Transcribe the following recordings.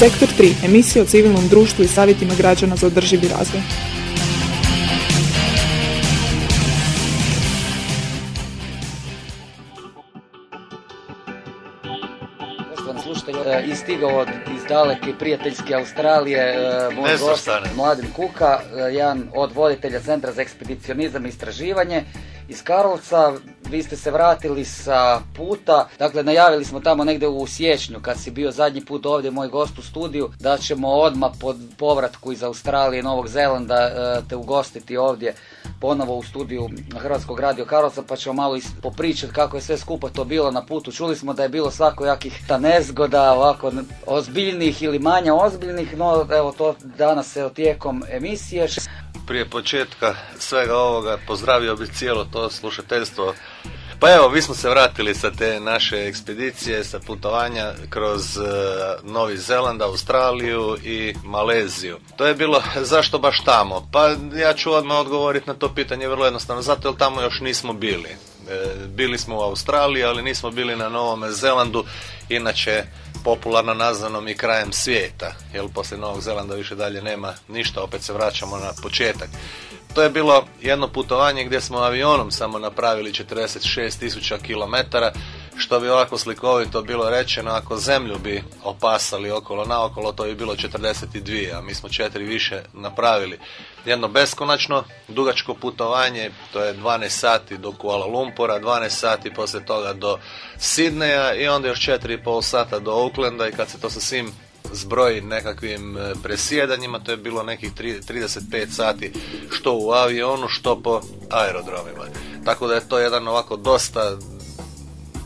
Sektor 3. Emisija o civilnom društvu i savjetima građana za održivi razvoj. E, istigao iz daleke prijateljske Australije e, moj gost Mladen Kuka, e, jedan od voditelja Centra za ekspedicionizam i istraživanje iz Karlovca. Vi ste se vratili sa puta, dakle najavili smo tamo negdje u siječnju kad si bio zadnji put ovdje moj gost u studiju da ćemo odmah po povratku iz Australije i Novog Zelanda te ugostiti ovdje ponovo u studiju Hrvatskog radio Karlovca pa ćemo malo popričati kako je sve skupa to bilo na putu. Čuli smo da je bilo svakojakih ta nezgoda, ovako ozbiljnih ili manje ozbiljnih, no evo to danas se tijekom emisije. Prije početka svega ovoga pozdravio bih cijelo to slušateljstvo pa evo, mi smo se vratili sa te naše ekspedicije, sa putovanja kroz e, Novi Zeland, Australiju i Maleziju. To je bilo, zašto baš tamo? Pa ja ću odmah odgovoriti na to pitanje vrlo jednostavno, zato jer tamo još nismo bili. E, bili smo u Australiji, ali nismo bili na Novom Zelandu, inače popularno nazvanom i krajem svijeta, jer poslije Novog Zelanda više dalje nema ništa, opet se vraćamo na početak. To je bilo jedno putovanje gdje smo avionom samo napravili 46.000 km, što bi ovako slikovito bilo rečeno, ako zemlju bi opasali okolo naokolo, to bi bilo 42, a mi smo četiri više napravili. Jedno beskonačno, dugačko putovanje, to je 12 sati do Kuala Lumpura, 12 sati poslije toga do Sidneja i onda još 4,5 sata do Aucklanda i kad se to sa svim zbroji nekakvim e, presjedanjima, to je bilo nekih 35 sati što u avionu, što po aerodromima. Tako da je to jedan ovako dosta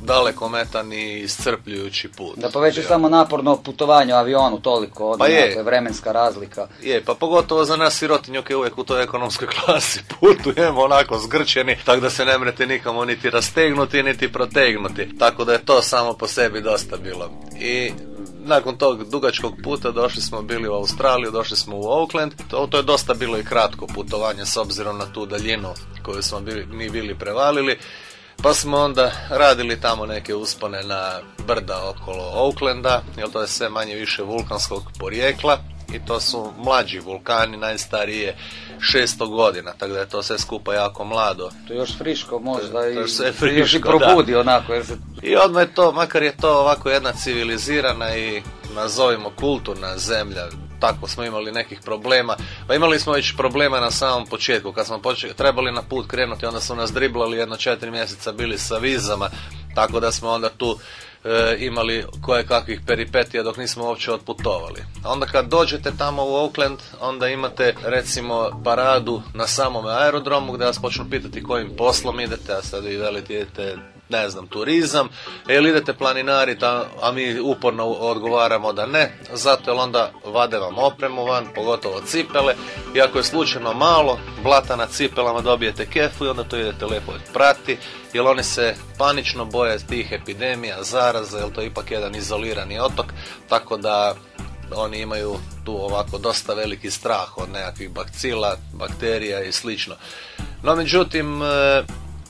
dalekometan i iscrpljujući put. Da pa samo naporno putovanje u avionu toliko, od pa je. vremenska razlika. Je, pa pogotovo za nas sirotinjuke uvijek u toj ekonomskoj klasi putujemo onako zgrčeni, tako da se ne mrete nikamo niti rastegnuti, niti protegnuti. Tako da je to samo po sebi dosta bilo. I nakon tog dugačkog puta došli smo bili u Australiju, došli smo u Auckland. To, to je dosta bilo i kratko putovanje s obzirom na tu daljinu koju smo bili, mi bili prevalili. Pa smo onda radili tamo neke uspone na brda okolo Aucklanda, jer to je sve manje više vulkanskog porijekla i to su mlađi vulkani, najstarije 600 godina, tako da je to sve skupa jako mlado. To je još friško možda i, sve friško, još i probudi onako. Jer se... I odmah je to, makar je to ovako jedna civilizirana i nazovimo kulturna zemlja, tako smo imali nekih problema. Pa imali smo već problema na samom početku, kad smo trebali na put krenuti, onda su nas driblali jedno četiri mjeseca bili sa vizama, tako da smo onda tu e, imali koje kakvih peripetija dok nismo uopće otputovali. Onda kad dođete tamo u Oakland, onda imate recimo paradu na samom aerodromu gdje vas počnu pitati kojim poslom idete, a sad vi velite idete ne znam, turizam, ili idete planinari, a mi uporno odgovaramo da ne, zato jer onda vade vam opremu van, pogotovo cipele, i ako je slučajno malo blata na cipelama dobijete kefu i onda to idete lijepo prati, jer oni se panično boje tih epidemija, zaraza, jer to je ipak jedan izolirani otok, tako da oni imaju tu ovako dosta veliki strah od nekakvih bakcila, bakterija i slično. No međutim, e,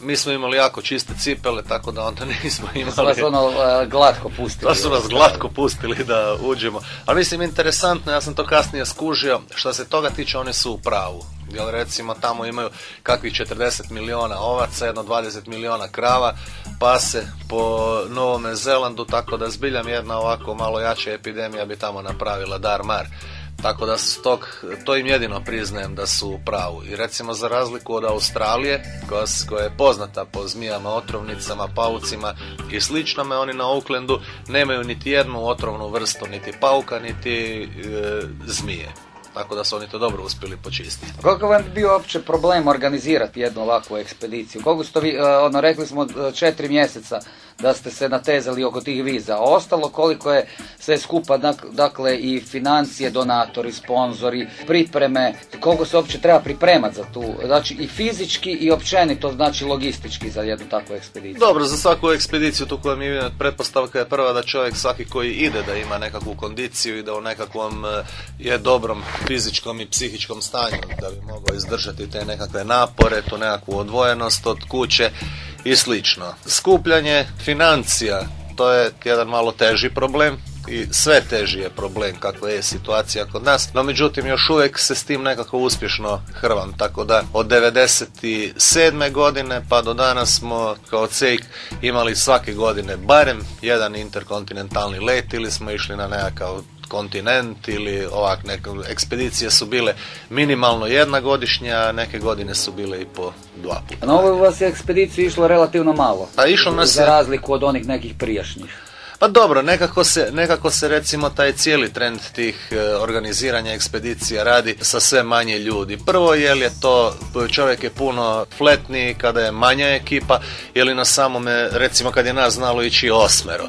mi smo imali jako čiste cipele, tako da onda nismo imali... Su vas ono uh, glatko pustili. Da su nas glatko pustili da uđemo. Ali mislim, interesantno, ja sam to kasnije skužio, što se toga tiče, oni su u pravu. Jer recimo tamo imaju kakvih 40 miliona ovaca, jedno 20 miliona krava, pase po Novome Zelandu, tako da zbiljam jedna ovako malo jača epidemija bi tamo napravila dar mar. Tako da stok, to im jedino priznajem da su u pravu. I recimo za razliku od Australije, koja, je poznata po zmijama, otrovnicama, paucima i sličnome, oni na Aucklandu nemaju niti jednu otrovnu vrstu, niti pauka, niti e, zmije. Tako da su oni to dobro uspjeli počistiti. Koliko vam bio uopće problem organizirati jednu ovakvu ekspediciju? Koliko ste vi, e, ono, rekli smo e, četiri mjeseca da ste se natezali oko tih viza. Ostalo koliko je sve skupa, dakle i financije, donatori, sponzori, pripreme, koliko se uopće treba pripremati za tu, znači i fizički i općenito, znači logistički za jednu takvu ekspediciju. Dobro, za svaku ekspediciju tu koja mi je pretpostavka je prva da čovjek svaki koji ide da ima nekakvu kondiciju i da u nekakvom e, je dobrom fizičkom i psihičkom stanju da bi mogao izdržati te nekakve napore, tu nekakvu odvojenost od kuće i slično. Skupljanje financija, to je jedan malo teži problem, i sve teži je problem kako je situacija kod nas, no međutim još uvijek se s tim nekako uspješno hrvam, tako da od 97. godine pa do danas smo kao CEIK imali svake godine barem jedan interkontinentalni let ili smo išli na nekakav kontinent ili ovak neke ekspedicije su bile minimalno jedna godišnja, a neke godine su bile i po dva puta. Na ovoj vas je ekspediciju išlo relativno malo. A išlo nas Za razliku od onih nekih prijašnjih. Pa dobro, nekako se, nekako se recimo taj cijeli trend tih e, organiziranja ekspedicija radi sa sve manje ljudi. Prvo je je to, čovjek je puno fletniji kada je manja ekipa ili na samome, recimo kad je nas znalo ići osmero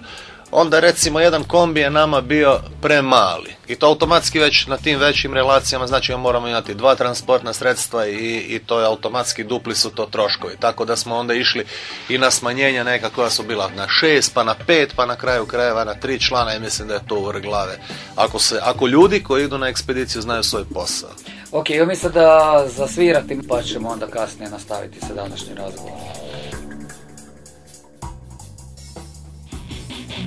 onda recimo jedan kombi je nama bio premali. I to automatski već na tim većim relacijama znači moramo imati dva transportna sredstva i, i to je automatski dupli su to troškovi. Tako da smo onda išli i na smanjenja neka koja su bila na šest, pa na pet, pa na kraju krajeva na tri člana i mislim da je to vrh glave. Ako, se, ako ljudi koji idu na ekspediciju znaju svoj posao. Ok, ja mislim da zasvirati pa ćemo onda kasnije nastaviti sa današnjim razgovorom.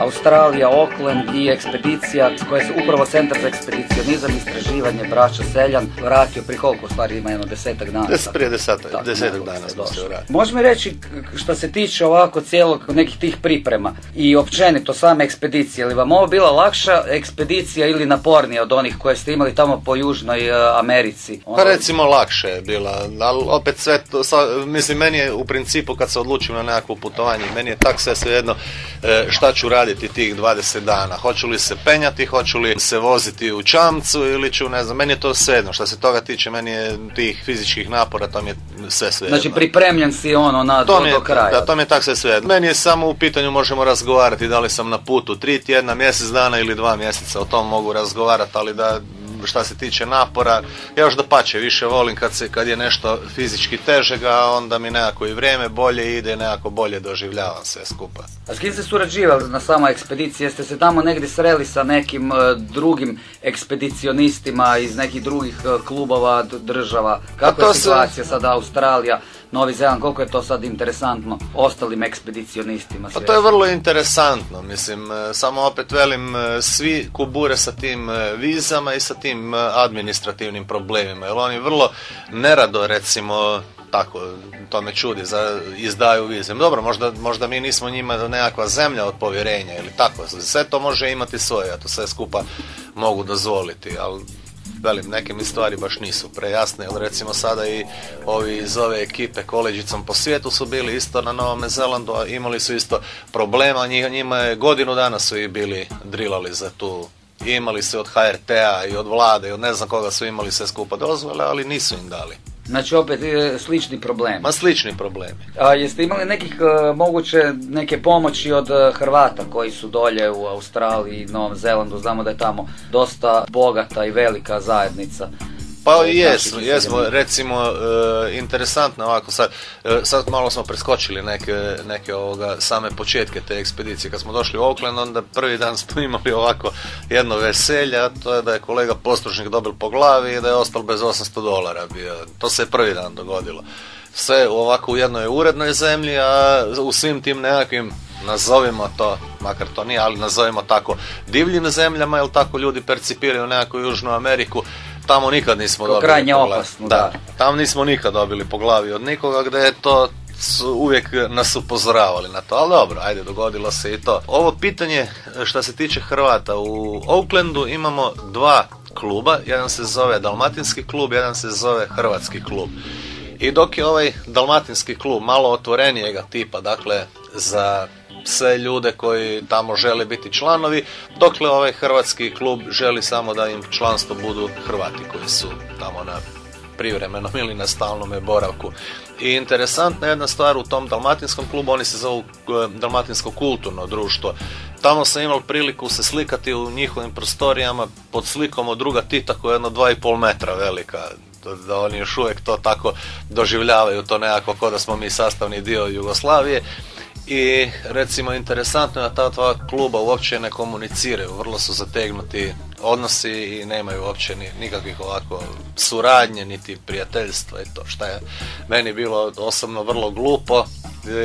Australija, Auckland i ekspedicija koja se upravo Centar za ekspedicionizam, istraživanje, braća Seljan vratio pri koliko stvari ima jedno desetak dana. Des, prije desetak, desetak dana smo se vratili. Možeš mi reći što se tiče ovako cijelog nekih tih priprema i općenito same ekspedicije, ili vam ovo bila lakša ekspedicija ili napornija od onih koje ste imali tamo po Južnoj e, Americi? Pa recimo lakše je bila, ali opet sve to, mislim meni je u principu kad se odlučim na nekakvo putovanje, meni je tak sve svejedno e, šta ću raditi tih 20 dana. Hoću li se penjati, hoću li se voziti u čamcu ili ću, ne znam, meni je to svejedno. Što se toga tiče, meni je tih fizičkih napora, to mi je sve svejedno. Znači pripremljen si ono na to do, kraja. Da, to mi je tak sve svejedno. Meni je samo u pitanju možemo razgovarati da li sam na putu tri tjedna, mjesec dana ili dva mjeseca, o tom mogu razgovarati, ali da šta se tiče napora, ja još da pače, više volim kad, se, kad je nešto fizički težega, onda mi nekako i vrijeme bolje ide, nekako bolje doživljavam sve skupa. A s kim ste surađivali na sama ekspedicija? Jeste se tamo negdje sreli sa nekim uh, drugim ekspedicionistima iz nekih drugih uh, klubova, država? Kako je situacija se... sada Australija? Novi Zeland, koliko je to sad interesantno ostalim ekspedicionistima? Pa to je vrlo interesantno, mislim, e, samo opet velim, e, svi kubure sa tim e, vizama i sa tim administrativnim problemima, jer oni vrlo nerado, recimo, tako, to me čudi, za, izdaju vize. Dobro, možda, možda mi nismo njima nekakva zemlja od povjerenja ili tako, sve to može imati svoje, ja to sve skupa mogu dozvoliti, ali velim, neke mi stvari baš nisu prejasne, jer recimo sada i ovi iz ove ekipe koleđicom po svijetu su bili isto na Novome Zelandu, a imali su isto problema, njima je godinu dana su i bili drilali za tu imali su od HRT-a i od vlade i od ne znam koga su imali sve skupa dozvole, ali nisu im dali. Znači opet e, slični problemi. Ma slični problemi. A jeste imali nekih e, moguće neke pomoći od e, Hrvata koji su dolje u Australiji i Novom Zelandu? Znamo da je tamo dosta bogata i velika zajednica. Pa jesmo, jesmo, recimo, e, interesantno ovako, sad, e, sad malo smo preskočili neke, neke ovoga, same početke te ekspedicije. Kad smo došli u Oakland, onda prvi dan smo imali ovako jedno veselje, a to je da je kolega postručnik dobil po glavi i da je ostalo bez 800 dolara bio. To se je prvi dan dogodilo. Sve ovako u jednoj urednoj zemlji, a u svim tim nekakvim nazovimo to, makar to nije, ali nazovimo tako divljim zemljama, jer tako ljudi percipiraju nekakvu Južnu Ameriku, tamo nikad nismo dobili krajnje opasno, da. Tamo nismo nikad dobili po glavi od nikoga gdje je to su uvijek nas upozoravali na to, ali dobro, ajde, dogodilo se i to. Ovo pitanje što se tiče Hrvata, u Oaklandu imamo dva kluba, jedan se zove Dalmatinski klub, jedan se zove Hrvatski klub. I dok je ovaj Dalmatinski klub malo otvorenijega tipa, dakle, za sve ljude koji tamo žele biti članovi, dokle ovaj hrvatski klub želi samo da im članstvo budu Hrvati koji su tamo na privremenom ili na stalnom boravku. I interesantna jedna stvar u tom dalmatinskom klubu, oni se zovu e, Dalmatinsko kulturno društvo. Tamo sam imao priliku se slikati u njihovim prostorijama pod slikom od druga Tita koja je jedno 2,5 metra velika da oni još uvijek to tako doživljavaju to nekako kao da smo mi sastavni dio Jugoslavije i recimo interesantno je da ta dva kluba uopće ne komuniciraju, vrlo su zategnuti odnosi i nemaju uopće ni, nikakvih ovako suradnje niti prijateljstva i to što je meni bilo osobno vrlo glupo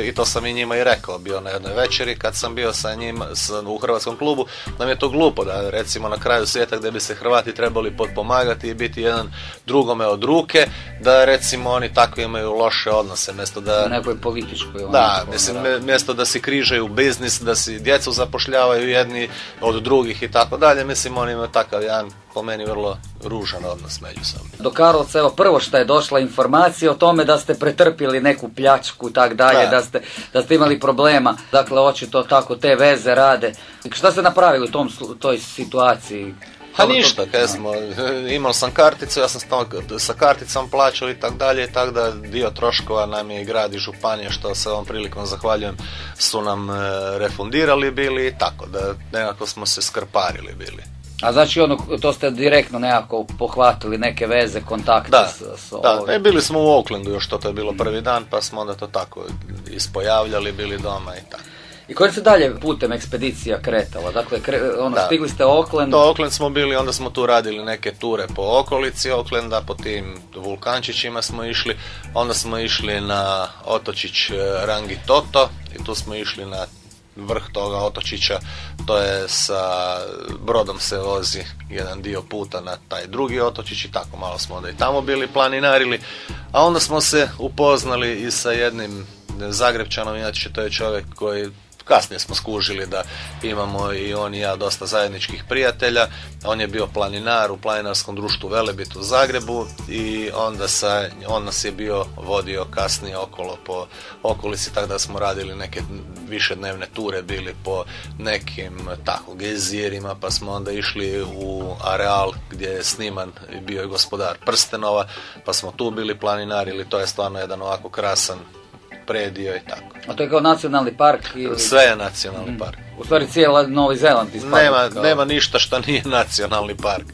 i to sam i njima i rekao. Bio na jednoj večeri kad sam bio sa njima u hrvatskom klubu nam je to glupo da recimo na kraju svijeta gdje bi se Hrvati trebali potpomagati i biti jedan drugome od ruke da recimo oni tako imaju loše odnose mjesto da nekoj političkoj da, mislim mjesto da si križaju biznis da si djecu zapošljavaju jedni od drugih i tako dalje mislim oni imaju takav jedan po meni vrlo ružan odnos međusobno. Do Karlovca, evo prvo što je došla informacija o tome da ste pretrpili neku pljačku i tak dalje, da. ste, da ste imali problema. Dakle, očito tako te veze rade. Šta ste napravili u tom, toj situaciji? Pa ništa, kaj smo, imao sam karticu, ja sam sa karticom plaćao i tak dalje, i tako da dio troškova nam je grad i županije, što se ovom prilikom zahvaljujem, su nam e, refundirali bili i tako, da nekako smo se skrparili bili. A znači ono, to ste direktno nekako pohvatili neke veze, kontakte da, s, Da, e, bili smo u Oaklandu još to, to je bilo prvi dan, pa smo onda to tako ispojavljali, bili doma i tako. I kojim se dalje putem ekspedicija kretala? Dakle, ono, stigli ste Oakland? Do Oakland smo bili, onda smo tu radili neke ture po okolici Oaklanda, po tim vulkančićima smo išli, onda smo išli na otočić e, Rangi Toto i tu smo išli na vrh toga otočića, to je sa brodom se vozi jedan dio puta na taj drugi otočić i tako malo smo onda i tamo bili planinarili, a onda smo se upoznali i sa jednim Zagrebčanom, inače to je čovjek koji Kasnije smo skužili da imamo i on i ja dosta zajedničkih prijatelja. On je bio planinar u planinarskom društvu Velebit u Zagrebu i onda sa, on nas je bio vodio kasnije okolo po okolici, tako da smo radili neke više dnevne ture, bili po nekim tako gezirima, pa smo onda išli u areal gdje je sniman i bio je gospodar Prstenova, pa smo tu bili planinari, to je stvarno jedan ovako krasan predio i tako. A to je kao nacionalni park? Ili... Sve je nacionalni mm. park. U stvari cijela Novi Zeland Nema, nema ništa što nije nacionalni park.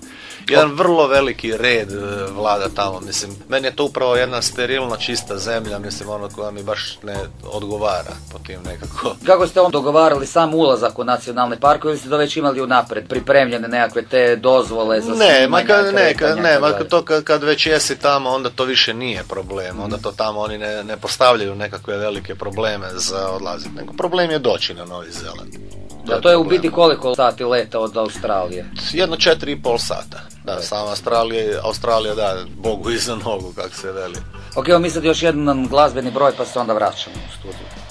Jedan vrlo veliki red e, vlada tamo, mislim, meni je to upravo jedna sterilna čista zemlja, mislim, ono koja mi baš ne odgovara po tim nekako. Kako ste on dogovarali sam ulazak u nacionalne parkove ili ste to već imali unaprijed, pripremljene nekakve te dozvole za Ne, ma kad, ne, kad, ne, ma to kad, kad već jesi tamo, onda to više nije problem, onda to tamo oni ne, ne postavljaju nekakve velike probleme za odlaziti, nego problem je doći na Novi Zeland. Da, to je u biti koliko sati leta od Australije? Jedno četiri i pol sata. Da, sam Australija, Australija da, Bogu iza nogu, kako se veli. Ok, evo mi sad još jedan glazbeni broj pa se onda vraćamo u studiju.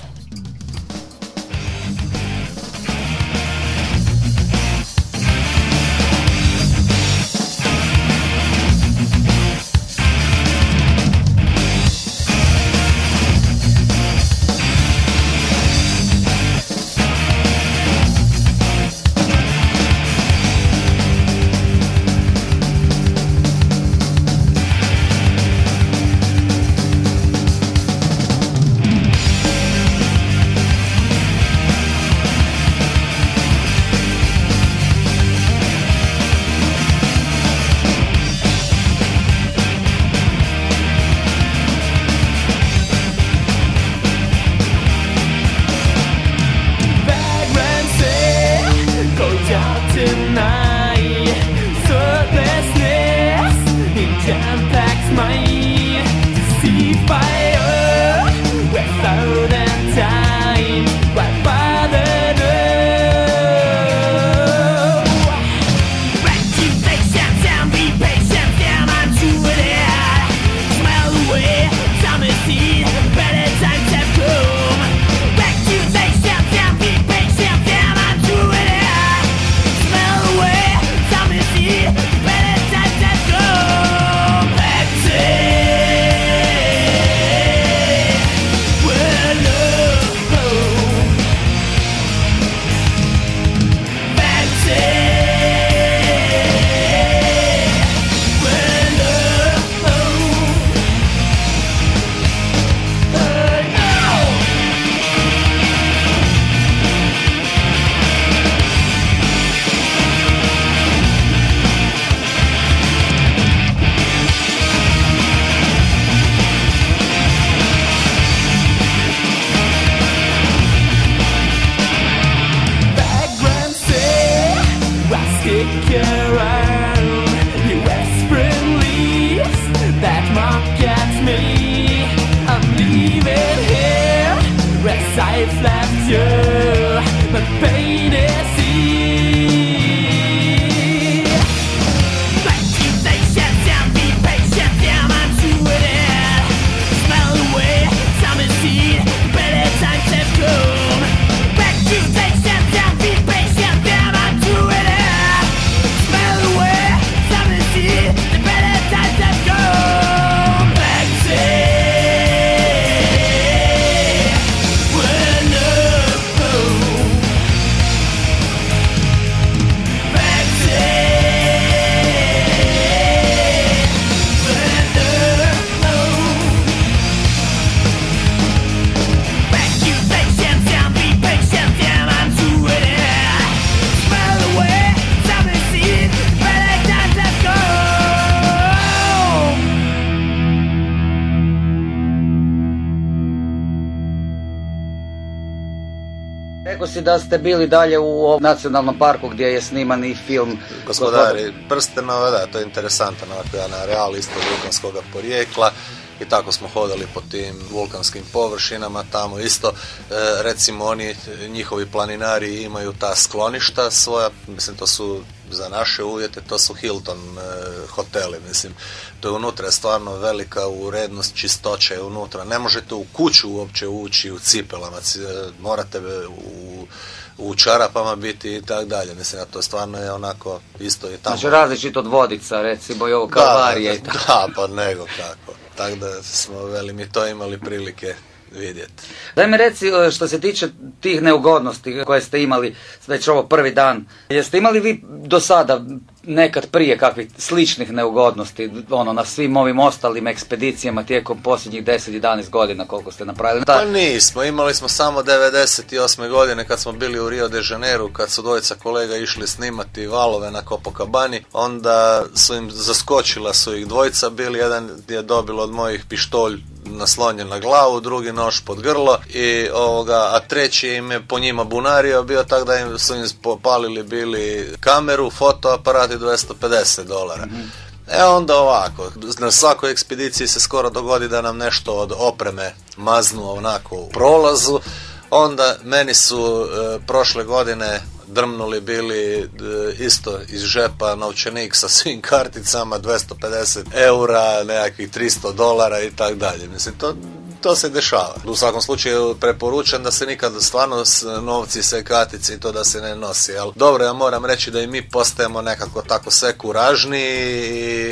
Da ste bili dalje u nacionalnom parku gdje je sniman i film Gospodari prstenova, da, to je interesantan jedan areal isto ljubljanskog porijekla. i tako smo hodali po tim vulkanskim površinama tamo isto e, recimo oni njihovi planinari imaju ta skloništa svoja mislim to su za naše uvjete to su Hilton e, hoteli mislim to je unutra stvarno velika urednost čistoće unutra ne možete u kuću uopće ući u cipelama morate u u čarapama biti i tako dalje. Mislim, a to stvarno je onako isto i tamo. Znači različito od vodica, recimo i ovo kalvarije. Da, da, pa nego kako. Tako da smo, veli, mi to imali prilike vidjeti. Daj mi reci e, što se tiče tih neugodnosti koje ste imali već ovo prvi dan. Jeste imali vi do sada nekad prije kakvih sličnih neugodnosti ono na svim ovim ostalim ekspedicijama tijekom posljednjih 10-11 godina koliko ste napravili? Pa nismo, imali smo samo 98. godine kad smo bili u Rio de Janeiro kad su dvojica kolega išli snimati valove na Copacabani onda su im zaskočila su ih dvojica bili, jedan je dobilo od mojih pištolj naslonjen na glavu, drugi nož pod grlo i ovoga, a treći im je po njima bunario bio tako da im su im popalili bili kameru, fotoaparat i 250 dolara. mm E onda ovako, na svakoj ekspediciji se skoro dogodi da nam nešto od opreme maznu onako u prolazu, onda meni su e, prošle godine drmnuli bili e, isto iz žepa novčanik sa svim karticama 250 eura, nekakvih 300 dolara i tako dalje. Mislim, to to se dešava. U svakom slučaju preporučam da se nikad stvarno s novci, sve kartice i to da se ne nosi. Ali dobro, ja moram reći da i mi postajemo nekako tako sve kuražni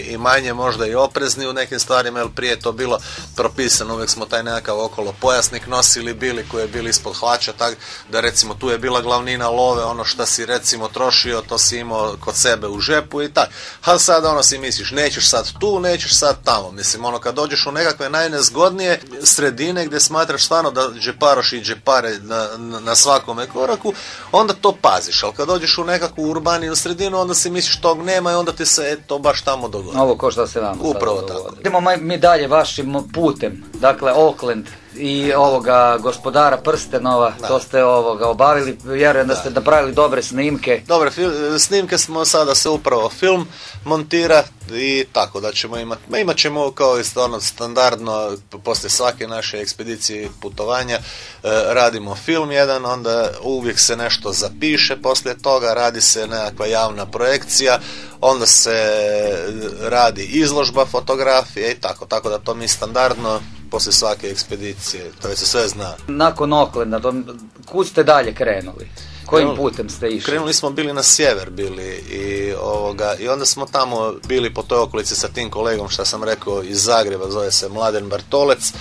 i, manje možda i oprezni u nekim stvarima, jer prije to bilo propisano, uvijek smo taj nekakav okolo pojasnik nosili bili koji je bili ispod hlača, tak da recimo tu je bila glavnina love, ono što si recimo trošio, to si imao kod sebe u žepu i tak. A sad ono si misliš, nećeš sad tu, nećeš sad tamo. Mislim, ono kad dođeš u nekakve najnezgodnije sredine gdje smatraš stvarno da džeparoš i džepare na, na svakome koraku, onda to paziš. Ali kad dođeš u nekakvu urbaniju sredinu, onda si misliš tog nema i onda ti se to baš tamo dogodi. Ovo ko što se vam Upravo tako. Idemo mi dalje vašim putem. Dakle, Oakland, i ovoga gospodara prstenova, to ste ovoga obavili, vjerujem da, ste napravili dobre snimke. Dobre snimke smo sada se upravo film montira i tako da ćemo imati, imat ćemo kao isto ono standardno poslije svake naše ekspedicije putovanja e, radimo film jedan, onda uvijek se nešto zapiše poslije toga, radi se nekakva javna projekcija, onda se radi izložba fotografije i tako, tako da to mi standardno poslije svake ekspedicije, to je se sve zna. Nakon Oklenda, kud ste dalje krenuli? Kojim putem ste išli? Krenuli smo bili na sjever bili i, ovoga, i onda smo tamo bili po toj okolici sa tim kolegom što sam rekao iz Zagreba, zove se Mladen Bartolec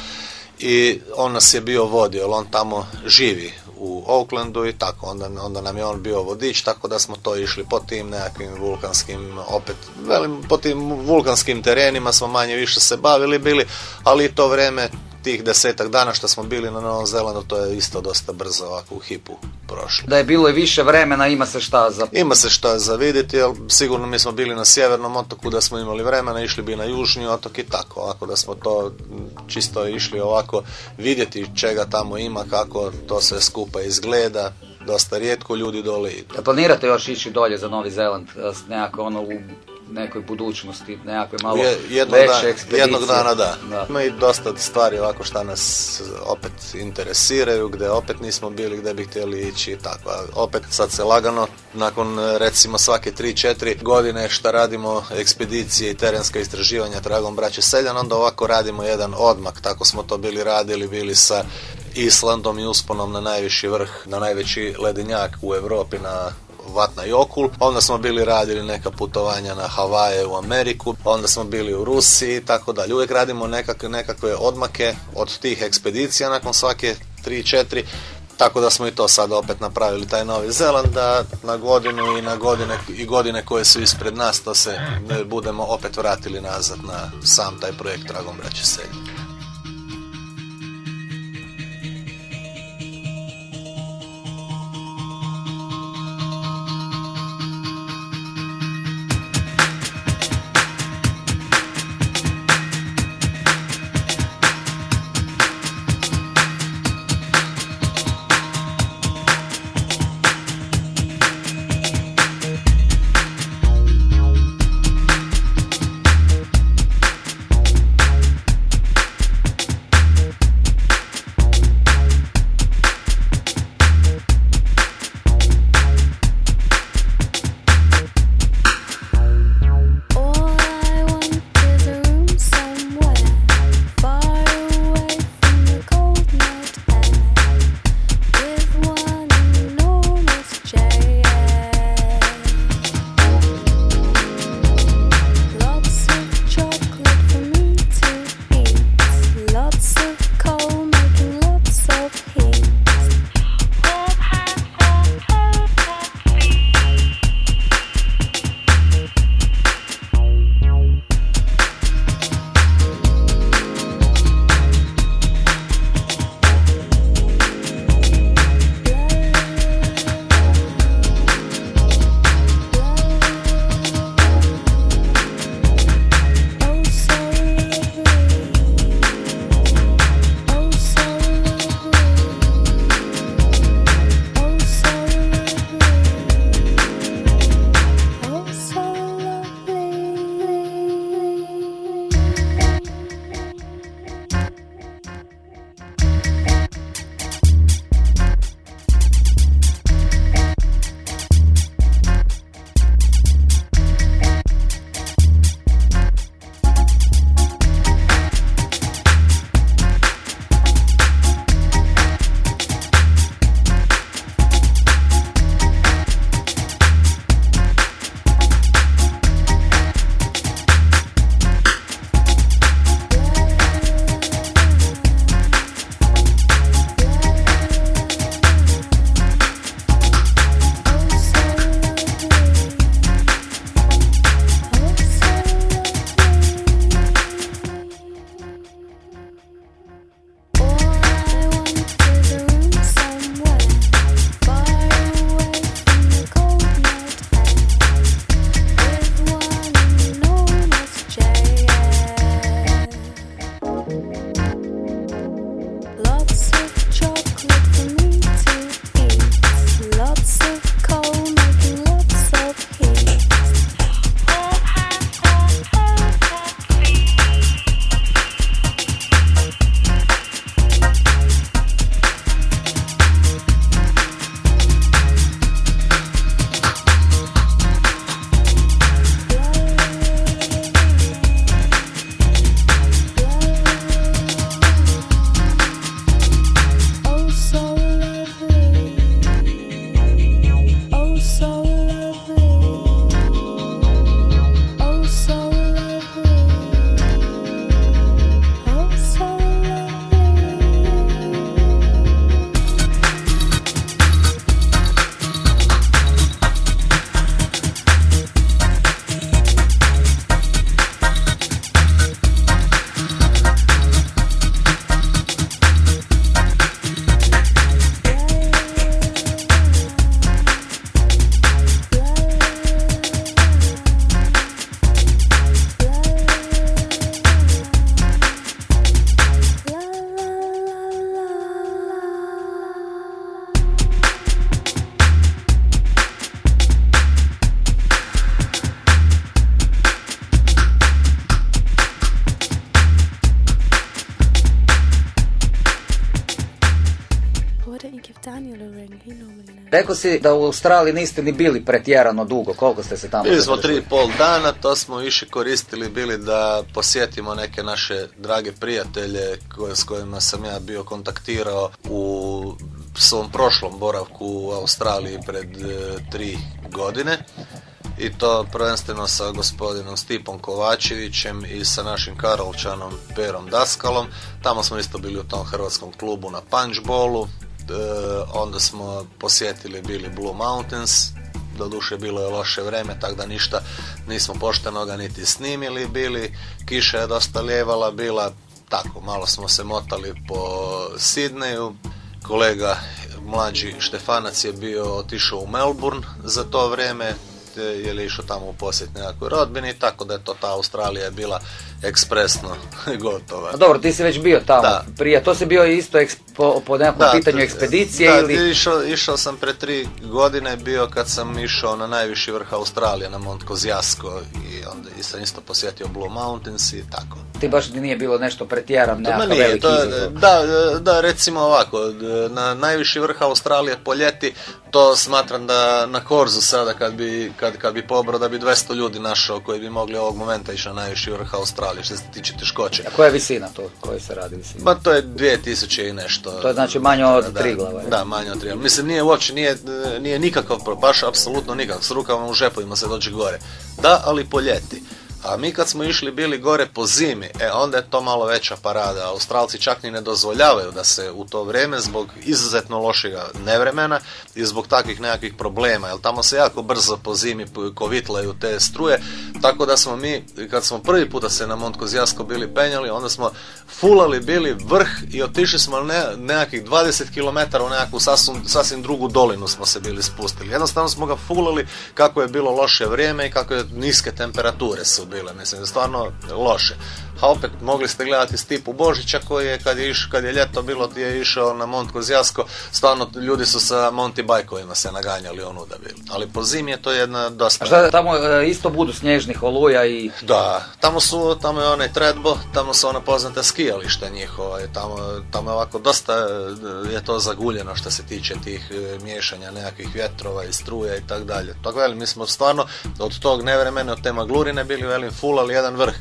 i on nas je bio vodio, on tamo živi u Oaklandu i tako, onda, onda nam je on bio vodič, tako da smo to išli po tim nekakvim vulkanskim, opet, velim, po tim vulkanskim terenima smo manje više se bavili bili, ali to vrijeme tih desetak dana što smo bili na Novom Zelandu, to je isto dosta brzo ovako u hipu prošlo. Da je bilo i više vremena, ima se šta za... Ima se šta za vidjeti, ali sigurno mi smo bili na sjevernom otoku da smo imali vremena, išli bi na južni otok i tako, ovako da smo to čisto išli ovako vidjeti čega tamo ima, kako to sve skupa izgleda, dosta rijetko ljudi dole idu. planirate još ići dolje za Novi Zeland, nekako ono u nekoj budućnosti, nekakve malo jednog veće ekspedicije. Jednog dana da. da. Ima i dosta stvari ovako što nas opet interesiraju, gdje opet nismo bili, gdje bi htjeli ići i tako. opet sad se lagano, nakon recimo svake 3-4 godine što radimo ekspedicije i terenska istraživanja tragom braće Seljan, onda ovako radimo jedan odmak, tako smo to bili radili, bili sa Islandom i usponom na najviši vrh, na najveći ledenjak u Europi na Vatna i Okul, onda smo bili radili neka putovanja na Havaje u Ameriku, onda smo bili u Rusiji i tako dalje. Uvijek radimo nekakve, nekakve odmake od tih ekspedicija nakon svake 3-4 tako da smo i to sad opet napravili taj Novi Zeland da na godinu i na godine i godine koje su ispred nas to se budemo opet vratili nazad na sam taj projekt Dragom braće Selje. Rekao si da u Australiji niste ni bili pretjerano dugo, koliko ste se tamo Bili smo tri i pol dana, to smo više koristili bili da posjetimo neke naše drage prijatelje koje, s kojima sam ja bio kontaktirao u svom prošlom boravku u Australiji pred e, tri godine i to prvenstveno sa gospodinom Stipom Kovačevićem i sa našim Karolčanom Perom Daskalom. Tamo smo isto bili u tom hrvatskom klubu na punchballu. E, onda smo posjetili bili Blue Mountains, doduše bilo je loše vreme, tako da ništa nismo poštenoga niti snimili bili. Kiša je dosta ljevala bila, tako malo smo se motali po Sidneju. Kolega mlađi Štefanac je bio otišao u Melbourne za to vrijeme, je li išao tamo u posjet nekakvoj rodbini, tako da je to ta Australija bila ekspresno gotova. A dobro, ti si već bio tamo da. prije, to si bio isto po, po nekakvom pitanju ekspedicije da, ili... Išao, išao sam pre tri godine, bio kad sam išao na najviši vrh Australije, na Mont Kosciuszko i onda i sam isto posjetio Blue Mountains i tako. Ti baš nije bilo nešto pretjeran, nekakav veliki to, Da, da, recimo ovako, na najviši vrh Australije po ljeti, to smatram da na Korzu sada kad bi, kad, kad bi pobrao da bi 200 ljudi našao koji bi mogli ovog momenta išao na najviši vrh Australije što se tiče teškoće. A koja je visina to, koji se radi visina? Ba to je 2000 i nešto. To je znači manje od tri glava. Da, manje od tri Mislim nije uopće, nije, nije nikakav, baš apsolutno nikakav, s rukama u žepovima se dođe gore. Da, ali po ljeti. A mi kad smo išli bili gore po zimi, e onda je to malo veća parada. Australci čak ni ne dozvoljavaju da se u to vrijeme zbog izuzetno lošega nevremena i zbog takvih nekakvih problema, jer tamo se jako brzo po zimi kovitlaju te struje, tako da smo mi, kad smo prvi puta se na Mont Kozjasko bili penjali, onda smo fulali bili vrh i otišli smo ne, nekakvih 20 km u nekakvu sasvim, sasvim drugu dolinu smo se bili spustili. Jednostavno smo ga fulali kako je bilo loše vrijeme i kako je niske temperature su bile, mislim, stvarno loše. A opet mogli ste gledati Stipu Božića koji je kad je, iš, kad je ljeto bilo je išao na Mont Kozjasko, stvarno ljudi su sa Monty bajkovima se naganjali onu da bili. Ali po zimi je to jedna dosta... A šta, tamo e, isto budu snježnih oluja i... Da, tamo su, tamo je onaj Tredbo, tamo su one poznate skijalište njihova i tamo, tamo je ovako dosta e, je to zaguljeno što se tiče tih e, miješanja nekakvih vjetrova i struje i tako dalje. Tako veli, mi smo stvarno od tog nevremena, od te maglurine bili velim full, ali jedan vrh,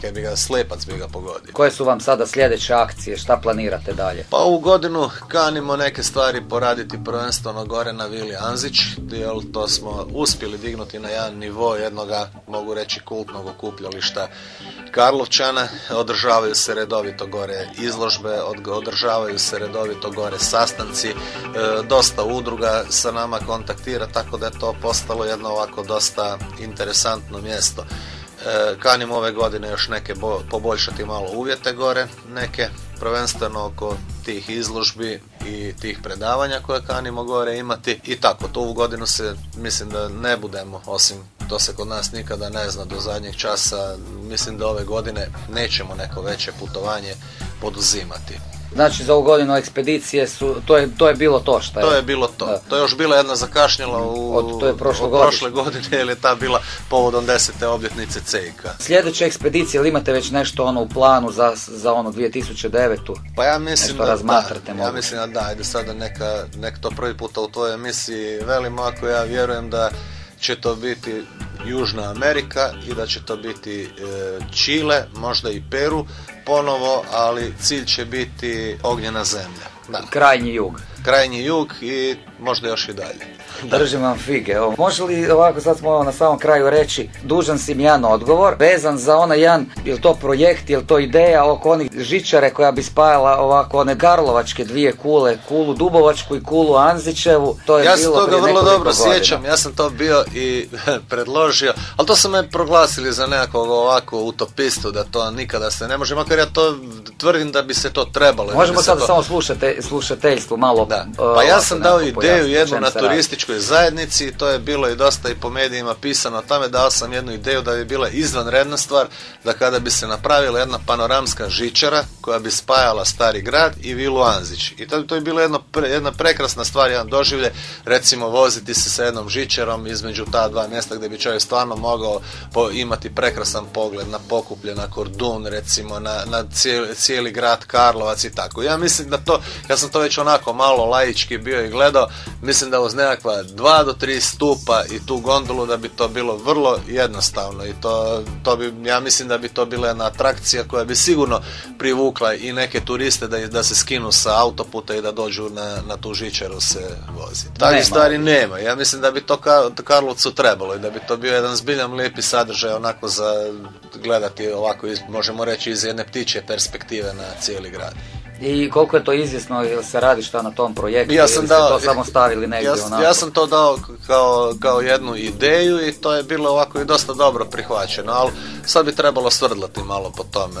kaj bi ga slepac bi ga pogodio. Koje su vam sada sljedeće akcije, šta planirate dalje? Pa u godinu kanimo neke stvari poraditi prvenstveno gore na Vili Anzić, jer to smo uspjeli dignuti na jedan nivo jednoga, mogu reći, kultnog okupljališta Karlovčana, održavaju se redovito gore izložbe, održavaju se redovito gore sastanci, e, dosta udruga sa nama kontaktira, tako da je to postalo jedno ovako dosta interesantno mjesto. E, kanim ove godine još neke poboljšati malo uvjete gore, neke prvenstveno oko tih izložbi i tih predavanja koje kanimo gore imati i tako, to u godinu se mislim da ne budemo, osim to se kod nas nikada ne zna do zadnjeg časa, mislim da ove godine nećemo neko veće putovanje poduzimati. Znači za ovu godinu ekspedicije su, to je, to je bilo to što je? To je bilo to. To je još bila jedna zakašnjela u, od, to je prošle, prošle godine jer je ta bila povodom desete obljetnice CEIKA. Sljedeća ekspedicija, ili imate već nešto ono u planu za, za ono 2009. Pa ja mislim nešto da, razmatrate da, ja mislim da da, ajde sada neka, neka to prvi puta u tvojoj emisiji velim ako ja vjerujem da će to biti Južna Amerika i da će to biti e, Čile, možda i Peru ponovo, ali cilj će biti ognjena zemlja. Da. Krajnji jug. Krajnji jug i možda još i dalje. Držim vam fige. Evo. Može li ovako, sad smo na samom kraju reći, dužan si mi jedan odgovor, vezan za onaj jedan, je to projekt, je to ideja oko onih žičare koja bi spajala ovako one garlovačke dvije kule, kulu Dubovačku i kulu Anzićevu. To je ja se toga vrlo dobro sjećam, ja sam to bio i predložio, ali to su me proglasili za nekakvog ovako utopistu, da to nikada se ne može, makar ja to tvrdim da bi se to trebalo. Možemo sada samo slušate, slušateljstvo malo. Da. Pa ja sam dao ideju jednu na turističkoj zajednici i to je bilo i dosta i po medijima pisano o tome, dao sam jednu ideju da bi bila izvanredna stvar, da kada bi se napravila jedna panoramska žičara koja bi spajala stari grad i vilu Anzić. I to, to je bila jedna, jedna prekrasna stvar, jedan doživlje, recimo voziti se sa jednom žičarom između ta dva mjesta gdje bi čovjek stvarno mogao imati prekrasan pogled na Pokuplje, na Kordun, recimo na, na cijeli, cijeli grad Karlovac i tako. Ja mislim da to, ja sam to već onako malo laički bio i gledao, mislim da uz nekakva dva do tri stupa i tu gondolu da bi to bilo vrlo jednostavno i to, to bi, ja mislim da bi to bila jedna atrakcija koja bi sigurno privukla i neke turiste da, da se skinu sa autoputa i da dođu na, na tu žičaru se vozi. Takve stvari nema. Ja mislim da bi to Karlovcu trebalo i da bi to bio jedan zbiljan lijepi sadržaj onako za gledati ovako, možemo reći iz jedne ptiče perspektive na cijeli grad. I koliko je to izvjesno ili se radi šta na tom projektu ja sam dao, to samo stavili negdje ja, onako? Ja sam to dao kao, kao jednu ideju i to je bilo ovako i dosta dobro prihvaćeno, ali sad bi trebalo svrdlati malo po tome.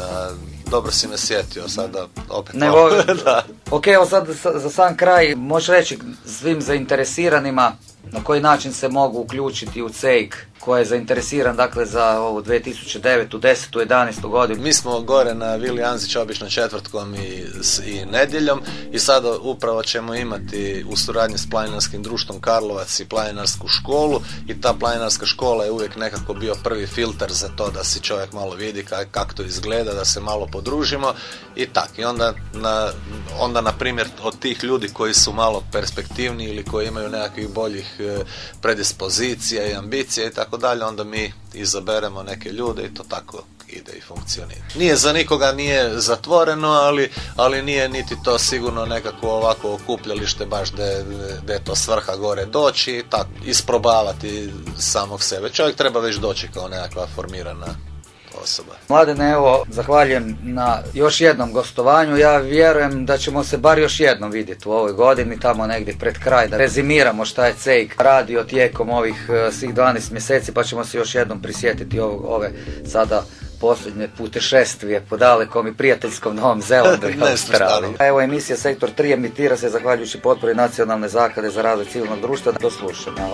Dobro si me sjetio sada opet. Ne, da. Ok, evo sad za sam kraj, možeš reći svim zainteresiranima na koji način se mogu uključiti u CEIK koja je zainteresiran dakle za ovu 2009. 10. 11. godinu. Mi smo gore na Vili Anzić obično četvrtkom i, i nedjeljom i sada upravo ćemo imati u suradnji s planinarskim društvom Karlovac i planinarsku školu i ta planinarska škola je uvijek nekako bio prvi filter za to da si čovjek malo vidi kako to izgleda, da se malo podružimo i tak. I onda na, onda na primjer od tih ljudi koji su malo perspektivni ili koji imaju nekakvih boljih e, predispozicija i ambicija i tako dalje, onda mi izaberemo neke ljude i to tako ide i funkcionira. Nije za nikoga nije zatvoreno, ali, ali nije niti to sigurno nekako ovako okupljalište baš da je to svrha gore doći i tako isprobavati samog sebe. Čovjek treba već doći kao nekakva formirana osoba. Mladene, evo, zahvaljujem na još jednom gostovanju. Ja vjerujem da ćemo se bar još jednom vidjeti u ovoj godini, tamo negdje pred kraj, da rezimiramo šta je CEIK radio tijekom ovih e, svih 12 mjeseci, pa ćemo se još jednom prisjetiti ovog, ove sada posljednje putešestvije po dalekom i prijateljskom Novom Zelandu i Australiji. Evo emisija Sektor 3 emitira se zahvaljujući potpori Nacionalne zaklade za razvoj civilnog društva. Do slušanja,